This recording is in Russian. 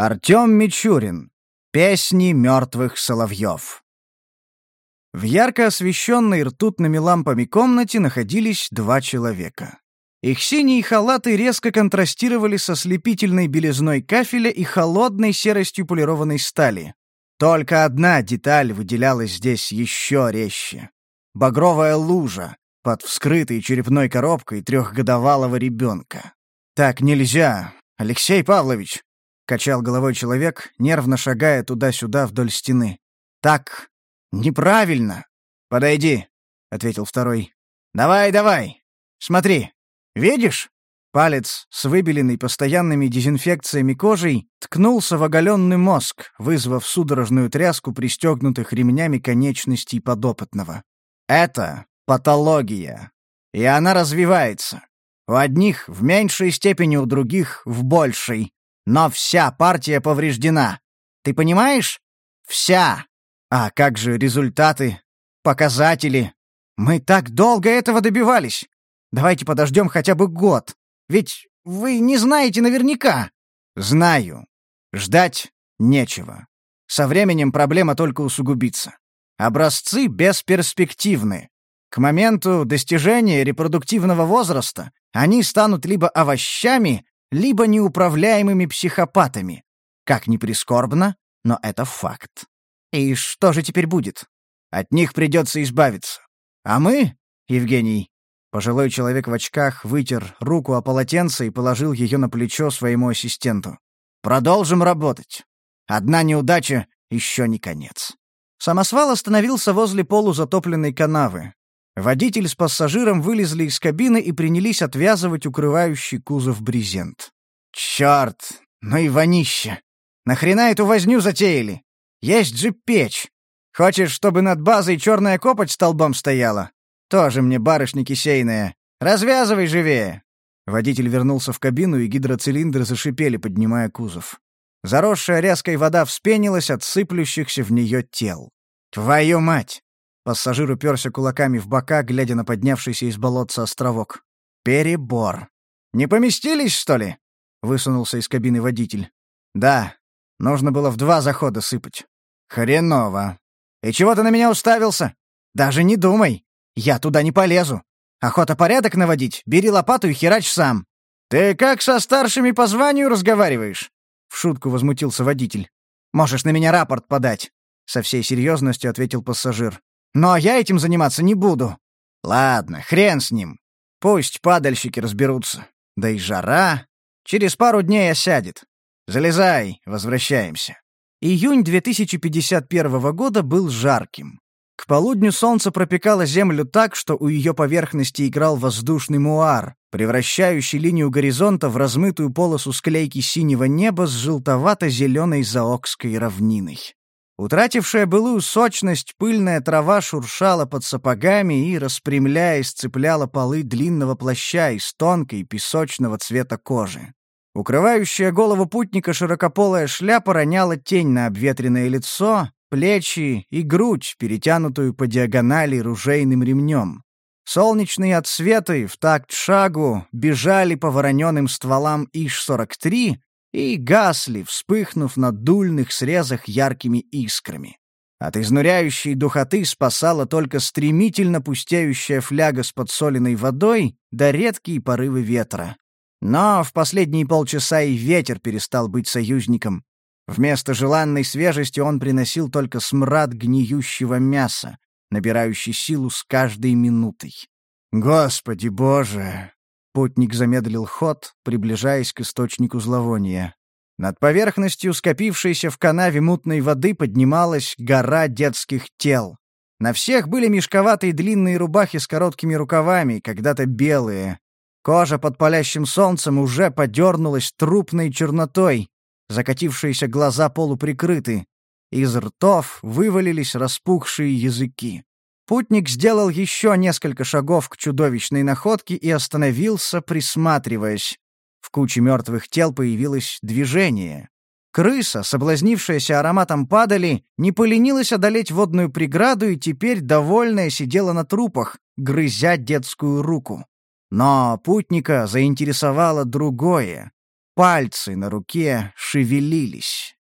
Артем Мичурин. Песни мертвых соловьев. В ярко освещенной ртутными лампами комнате находились два человека. Их синие халаты резко контрастировали со слепительной белизной кафеля и холодной серостью полированной стали. Только одна деталь выделялась здесь еще резче. Багровая лужа под вскрытой черепной коробкой трехгодовалого ребенка. «Так нельзя, Алексей Павлович!» Качал головой человек, нервно шагая туда-сюда вдоль стены. Так неправильно. Подойди, ответил второй. Давай, давай. Смотри. Видишь? Палец с выбеленной постоянными дезинфекциями кожей ткнулся в оголенный мозг, вызвав судорожную тряску пристегнутых ремнями конечностей подопытного. Это патология. И она развивается. У одних в меньшей степени, у других в большей. Но вся партия повреждена. Ты понимаешь? Вся. А как же результаты? Показатели? Мы так долго этого добивались. Давайте подождем хотя бы год. Ведь вы не знаете наверняка. Знаю. Ждать нечего. Со временем проблема только усугубится. Образцы бесперспективны. К моменту достижения репродуктивного возраста они станут либо овощами, либо неуправляемыми психопатами. Как ни прискорбно, но это факт. И что же теперь будет? От них придется избавиться. А мы, Евгений, пожилой человек в очках вытер руку о полотенце и положил ее на плечо своему ассистенту. Продолжим работать. Одна неудача — еще не конец. Самосвал остановился возле полузатопленной канавы. Водитель с пассажиром вылезли из кабины и принялись отвязывать укрывающий кузов брезент. «Чёрт! Ну и вонище! Нахрена эту возню затеяли? Есть же печь! Хочешь, чтобы над базой черная копоть столбом стояла? Тоже мне барышня кисейная. Развязывай живее!» Водитель вернулся в кабину, и гидроцилиндры зашипели, поднимая кузов. Заросшая ряской вода вспенилась от сыплющихся в нее тел. «Твою мать! Пассажир уперся кулаками в бока, глядя на поднявшийся из болотца островок. «Перебор. Не поместились, что ли?» — высунулся из кабины водитель. «Да. Нужно было в два захода сыпать». «Хреново. И чего ты на меня уставился? Даже не думай. Я туда не полезу. Охота порядок наводить, бери лопату и херач сам». «Ты как со старшими по званию разговариваешь?» — в шутку возмутился водитель. «Можешь на меня рапорт подать», — со всей серьезностью ответил пассажир. Но я этим заниматься не буду. Ладно, хрен с ним. Пусть падальщики разберутся. Да и жара. Через пару дней осядет. Залезай, возвращаемся. Июнь 2051 года был жарким. К полудню солнце пропекало землю так, что у ее поверхности играл воздушный муар, превращающий линию горизонта в размытую полосу склейки синего неба с желтовато-зеленой заокской равниной. Утратившая былую сочность, пыльная трава шуршала под сапогами и, распрямляясь, цепляла полы длинного плаща из тонкой песочного цвета кожи. Укрывающая голову путника широкополая шляпа роняла тень на обветренное лицо, плечи и грудь, перетянутую по диагонали ружейным ремнем. Солнечные отсветы в такт шагу бежали по вороненым стволам Иш-43, и гасли, вспыхнув на дульных срезах яркими искрами. От изнуряющей духоты спасала только стремительно пустеющая фляга с подсоленной водой да редкие порывы ветра. Но в последние полчаса и ветер перестал быть союзником. Вместо желанной свежести он приносил только смрад гниющего мяса, набирающий силу с каждой минутой. «Господи боже!» Путник замедлил ход, приближаясь к источнику зловония. Над поверхностью скопившейся в канаве мутной воды поднималась гора детских тел. На всех были мешковатые длинные рубахи с короткими рукавами, когда-то белые. Кожа под палящим солнцем уже подернулась трупной чернотой, закатившиеся глаза полуприкрыты. Из ртов вывалились распухшие языки. Путник сделал еще несколько шагов к чудовищной находке и остановился, присматриваясь. В куче мертвых тел появилось движение. Крыса, соблазнившаяся ароматом падали, не поленилась одолеть водную преграду и теперь, довольная, сидела на трупах, грызя детскую руку. Но путника заинтересовало другое. пальцы на руке шевелились.